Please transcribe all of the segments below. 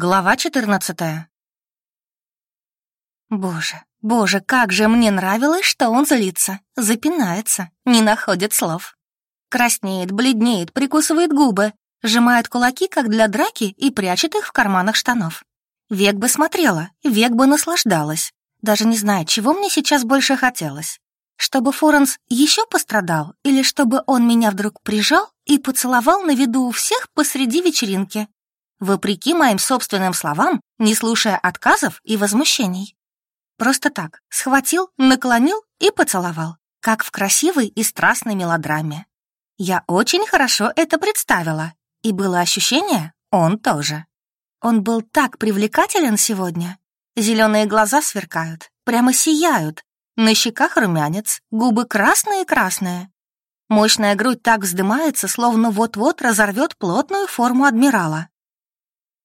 Глава 14 Боже, боже, как же мне нравилось, что он злится, запинается, не находит слов. Краснеет, бледнеет, прикусывает губы, сжимает кулаки, как для драки, и прячет их в карманах штанов. Век бы смотрела, век бы наслаждалась, даже не знаю, чего мне сейчас больше хотелось. Чтобы Форенс еще пострадал, или чтобы он меня вдруг прижал и поцеловал на виду у всех посреди вечеринки, вопреки моим собственным словам, не слушая отказов и возмущений. Просто так, схватил, наклонил и поцеловал, как в красивой и страстной мелодраме. Я очень хорошо это представила, и было ощущение, он тоже. Он был так привлекателен сегодня. Зеленые глаза сверкают, прямо сияют, на щеках румянец, губы красные-красные. Мощная грудь так вздымается, словно вот-вот разорвет плотную форму адмирала.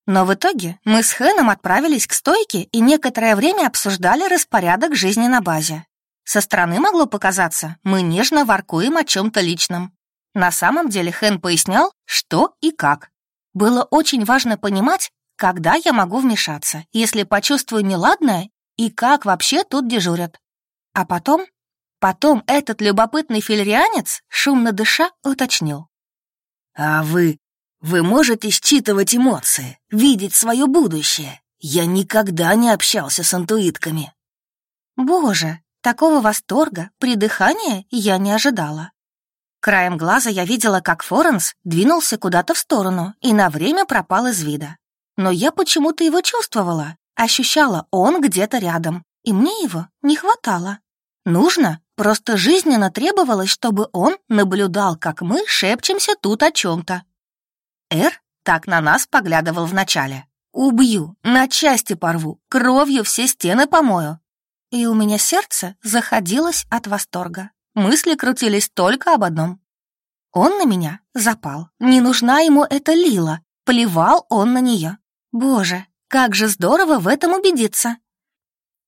Но в итоге мы с Хэном отправились к стойке и некоторое время обсуждали распорядок жизни на базе. Со стороны могло показаться, мы нежно воркуем о чем-то личном. На самом деле Хэн пояснял, что и как. Было очень важно понимать, когда я могу вмешаться, если почувствую неладное, и как вообще тут дежурят. А потом, потом этот любопытный филерианец, шумно дыша, уточнил. «А вы вы можете считывать эмоции, видеть свое будущее. Я никогда не общался с интуитками. Боже, такого восторга, придыхания я не ожидала. Краем глаза я видела, как Форенс двинулся куда-то в сторону и на время пропал из вида. Но я почему-то его чувствовала, ощущала он где-то рядом, и мне его не хватало. Нужно, просто жизненно требовалось, чтобы он наблюдал, как мы шепчемся тут о чем-то, Эр так на нас поглядывал вначале. «Убью, на части порву, кровью все стены помою». И у меня сердце заходилось от восторга. Мысли крутились только об одном. Он на меня запал. Не нужна ему эта Лила. Плевал он на нее. Боже, как же здорово в этом убедиться.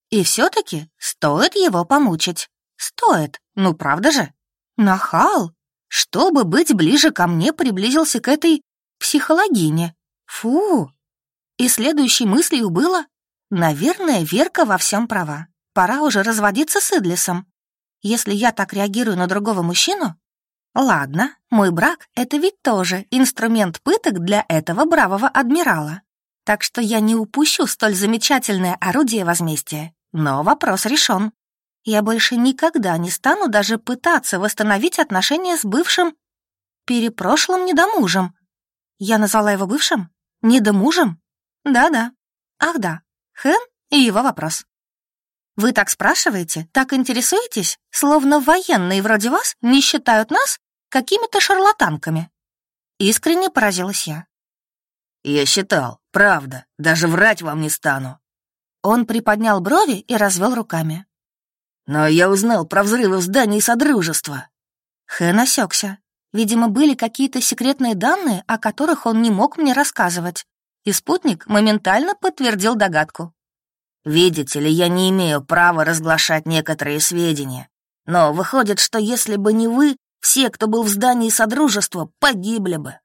И все-таки стоит его помучить. Стоит, ну правда же? Нахал. Чтобы быть ближе ко мне, приблизился к этой Психологиня. Фу! И следующей мыслью было, наверное, Верка во всем права. Пора уже разводиться с Идлисом. Если я так реагирую на другого мужчину, ладно, мой брак — это ведь тоже инструмент пыток для этого бравого адмирала. Так что я не упущу столь замечательное орудие возмездия. Но вопрос решен. Я больше никогда не стану даже пытаться восстановить отношения с бывшим перепрошлым недомужем, я назвала его бывшим? Недомужем? Да-да. Ах да, Хэн и его вопрос. Вы так спрашиваете, так интересуетесь, словно военные вроде вас не считают нас какими-то шарлатанками. Искренне поразилась я. Я считал, правда, даже врать вам не стану. Он приподнял брови и развел руками. Но я узнал про взрывы в здании Содружества. Хэн осекся. Видимо, были какие-то секретные данные, о которых он не мог мне рассказывать. И спутник моментально подтвердил догадку. «Видите ли, я не имею права разглашать некоторые сведения. Но выходит, что если бы не вы, все, кто был в здании Содружества, погибли бы».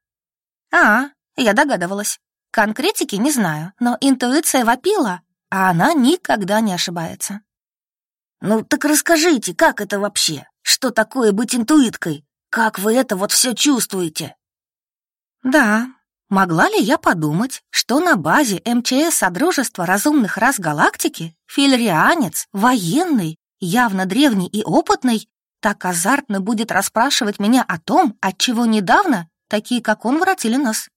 «А, я догадывалась. Конкретики не знаю, но интуиция вопила, а она никогда не ошибается». «Ну так расскажите, как это вообще? Что такое быть интуиткой? Как вы это вот все чувствуете?» «Да, могла ли я подумать, что на базе МЧС Содружества разумных рас галактики фильрианец, военный, явно древний и опытный, так азартно будет расспрашивать меня о том, от чего недавно такие, как он, воротили нас?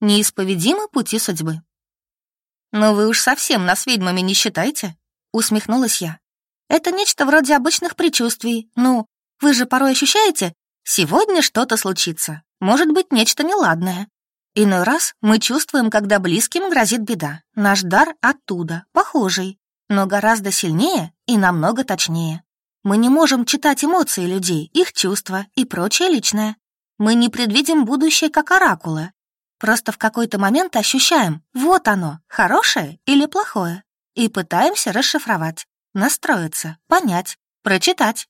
Неисповедимы пути судьбы». «Но вы уж совсем нас ведьмами не считаете?» — усмехнулась я. «Это нечто вроде обычных предчувствий. Ну, вы же порой ощущаете, Сегодня что-то случится, может быть, нечто неладное. Иной раз мы чувствуем, когда близким грозит беда. Наш дар оттуда, похожий, но гораздо сильнее и намного точнее. Мы не можем читать эмоции людей, их чувства и прочее личное. Мы не предвидим будущее как оракулы. Просто в какой-то момент ощущаем, вот оно, хорошее или плохое, и пытаемся расшифровать, настроиться, понять, прочитать.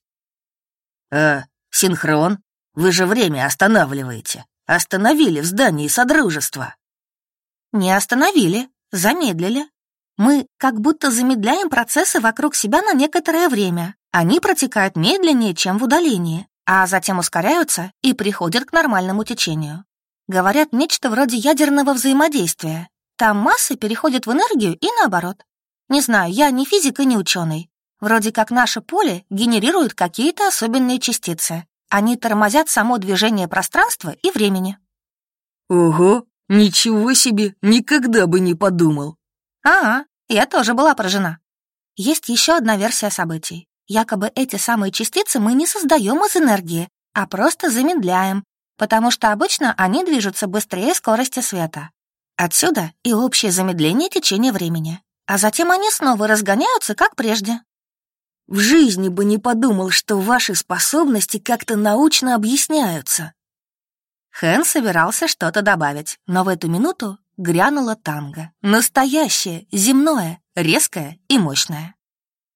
«Э, Синхрон, вы же время останавливаете. Остановили в здании Содружества. Не остановили. замедлили. Мы как будто замедляем процессы вокруг себя на некоторое время. Они протекают медленнее, чем в удалении, а затем ускоряются и приходят к нормальному течению. Говорят, нечто вроде ядерного взаимодействия. Там массы переходят в энергию и наоборот. Не знаю, я не физик и не ученый. Вроде как наше поле генерирует какие-то особенные частицы. Они тормозят само движение пространства и времени. Ого, ничего себе, никогда бы не подумал. Ага, я тоже была поражена. Есть еще одна версия событий. Якобы эти самые частицы мы не создаем из энергии, а просто замедляем, потому что обычно они движутся быстрее скорости света. Отсюда и общее замедление течения времени. А затем они снова разгоняются, как прежде. В жизни бы не подумал, что ваши способности как-то научно объясняются. Хэн собирался что-то добавить, но в эту минуту грянула танго. Настоящее, земное, резкое и мощное.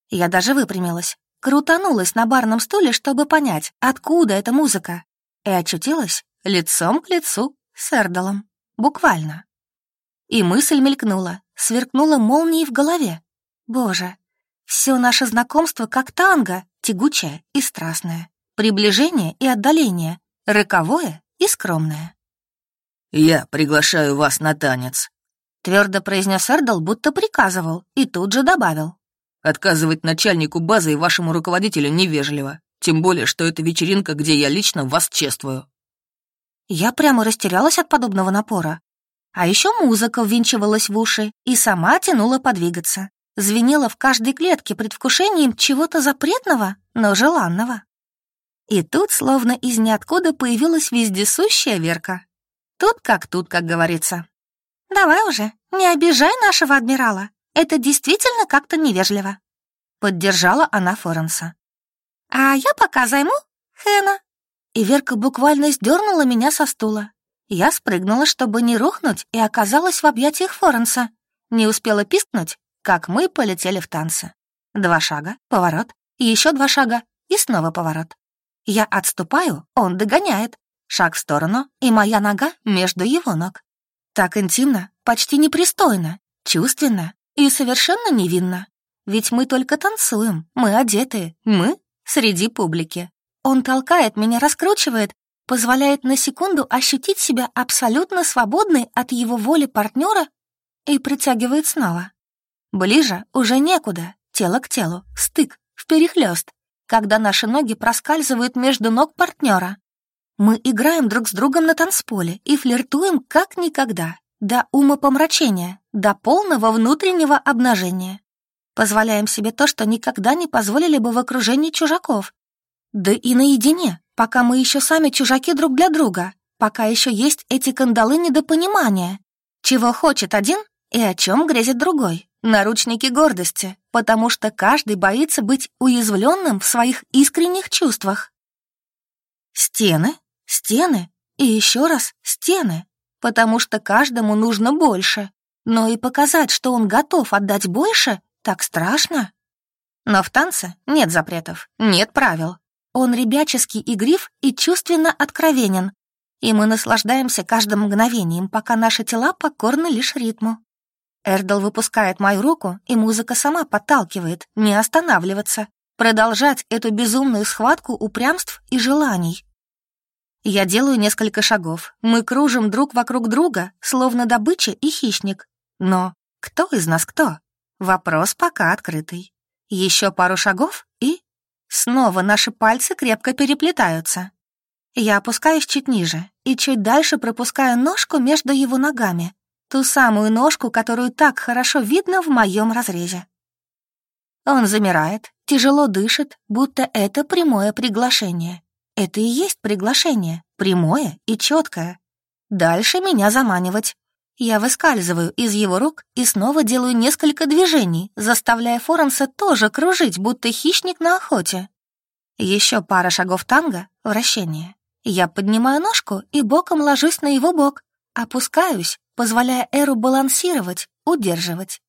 Я даже выпрямилась, крутанулась на барном стуле, чтобы понять, откуда эта музыка, и очутилась лицом к лицу с Эрдалом. Буквально. И мысль мелькнула, сверкнула молнией в голове. Боже, все наше знакомство как танго, тягучее и страстное, приближение и отдаление, роковое и скромное. «Я приглашаю вас на танец», — твердо произнес Эрдл, будто приказывал, и тут же добавил. «Отказывать начальнику базы и вашему руководителю невежливо, тем более, что это вечеринка, где я лично вас чествую». Я прямо растерялась от подобного напора. А еще музыка ввинчивалась в уши и сама тянула подвигаться. Звенела в каждой клетке предвкушением чего-то запретного, но желанного. И тут, словно из ниоткуда, появилась вездесущая Верка. Тут как тут, как говорится. «Давай уже, не обижай нашего адмирала. Это действительно как-то невежливо». Поддержала она Форенса. «А я пока займу Хэна». И Верка буквально сдернула меня со стула. Я спрыгнула, чтобы не рухнуть, и оказалась в объятиях Форенса. Не успела пискнуть, как мы полетели в танцы. Два шага, поворот, еще два шага и снова поворот. Я отступаю, он догоняет. Шаг в сторону, и моя нога между его ног. Так интимно, почти непристойно, чувственно и совершенно невинно. Ведь мы только танцуем, мы одетые, мы среди публики. Он толкает меня, раскручивает, позволяет на секунду ощутить себя абсолютно свободной от его воли партнера и притягивает снова. Ближе уже некуда, тело к телу, стык, вперехлёст, когда наши ноги проскальзывают между ног партнера. Мы играем друг с другом на танцполе и флиртуем как никогда, до умопомрачения, до полного внутреннего обнажения. Позволяем себе то, что никогда не позволили бы в окружении чужаков. Да и наедине, пока мы еще сами чужаки друг для друга, пока еще есть эти кандалы недопонимания. Чего хочет один и о чем грезит другой. Наручники гордости, потому что каждый боится быть уязвленным в своих искренних чувствах. Стены, стены и еще раз стены, потому что каждому нужно больше, но и показать, что он готов отдать больше, так страшно. Но в танце нет запретов, нет правил, он ребяческий игрив и чувственно откровенен, и мы наслаждаемся каждым мгновением, пока наши тела покорны лишь ритму. Эрдл выпускает мою руку, и музыка сама подталкивает не останавливаться, продолжать эту безумную схватку упрямств и желаний. Я делаю несколько шагов. Мы кружим друг вокруг друга, словно добыча и хищник. Но кто из нас кто? Вопрос пока открытый. Еще пару шагов и Снова наши пальцы крепко переплетаются. Я опускаюсь чуть ниже и чуть дальше пропускаю ножку между его ногами, ту самую ножку, которую так хорошо видно в моем разрезе. Он замирает, тяжело дышит, будто это прямое приглашение. Это и есть приглашение, прямое и четкое. Дальше меня заманивать. Я выскальзываю из его рук и снова делаю несколько движений, заставляя Форенса тоже кружить, будто хищник на охоте. Еще пара шагов танго, вращение. Я поднимаю ножку и боком ложусь на его бок, опускаюсь, позволяя Эру балансировать, удерживать.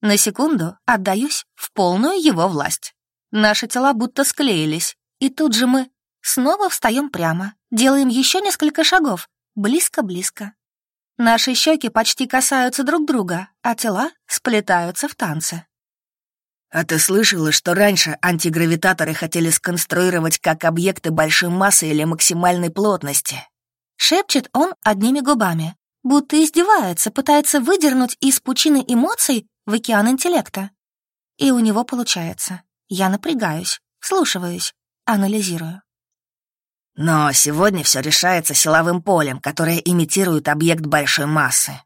На секунду отдаюсь в полную его власть. Наши тела будто склеились, и тут же мы снова встаем прямо, делаем еще несколько шагов, близко-близко. Наши щеки почти касаются друг друга, а тела сплетаются в танце. «А ты слышала, что раньше антигравитаторы хотели сконструировать как объекты большой массы или максимальной плотности?» Шепчет он одними губами, будто издевается, пытается выдернуть из пучины эмоций в океан интеллекта. И у него получается. Я напрягаюсь, вслушиваюсь, анализирую. Но сегодня все решается силовым полем, которое имитирует объект большой массы.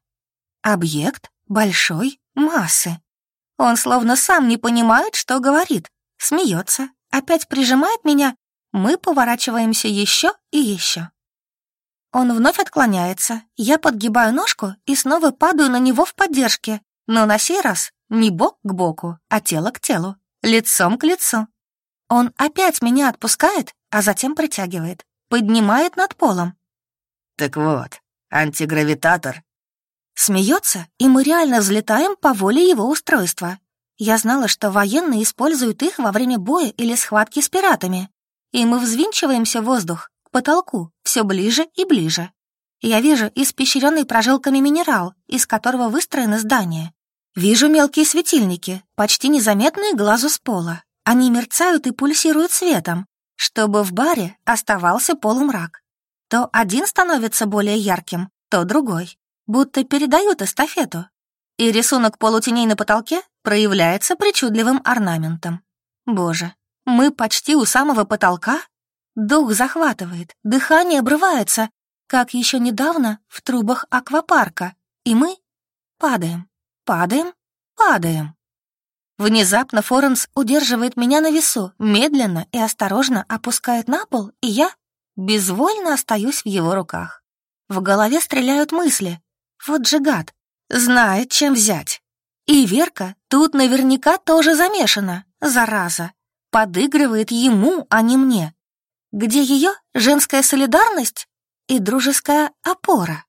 Объект большой массы. Он словно сам не понимает, что говорит. Смеется, опять прижимает меня. Мы поворачиваемся еще и еще. Он вновь отклоняется. Я подгибаю ножку и снова падаю на него в поддержке. Но на сей раз не бок к боку, а тело к телу, лицом к лицу. Он опять меня отпускает, а затем притягивает, поднимает над полом. Так вот, антигравитатор Смеется, и мы реально взлетаем по воле его устройства. Я знала, что военные используют их во время боя или схватки с пиратами. И мы взвинчиваемся в воздух, к потолку, все ближе и ближе. Я вижу испещренный прожилками минерал, из которого выстроено здание. Вижу мелкие светильники, почти незаметные глазу с пола. Они мерцают и пульсируют светом, чтобы в баре оставался полумрак. То один становится более ярким, то другой будто передают эстафету, и рисунок полутеней на потолке проявляется причудливым орнаментом. Боже, мы почти у самого потолка? Дух захватывает, дыхание обрывается, как еще недавно в трубах аквапарка, и мы падаем, падаем, падаем. Внезапно Форенс удерживает меня на весу, медленно и осторожно опускает на пол, и я безвольно остаюсь в его руках. В голове стреляют мысли, вот же гад, знает, чем взять. И Верка тут наверняка тоже замешана, зараза. Подыгрывает ему, а не мне. Где ее женская солидарность и дружеская опора?